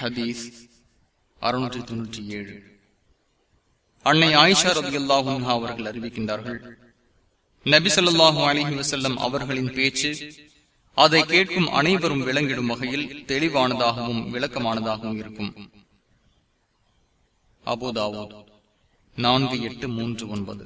ஹதீஸ் அறுநூற்றி தொன்னூற்றி ஏழு. அன்னை ஆயிஷா ரதி அல்லாஹும் அவர்கள் அறிவிக்கின்றார்கள் நபிசல்லாஹு அலிஹி வசல்லம் அவர்களின் பேச்சு அதை கேட்கும் அனைவரும் விளங்கிடும் வகையில் தெளிவானதாகவும் விளக்கமானதாகவும் இருக்கும். அபுதாவோ நான்கு எட்டு மூன்று ஒன்பது.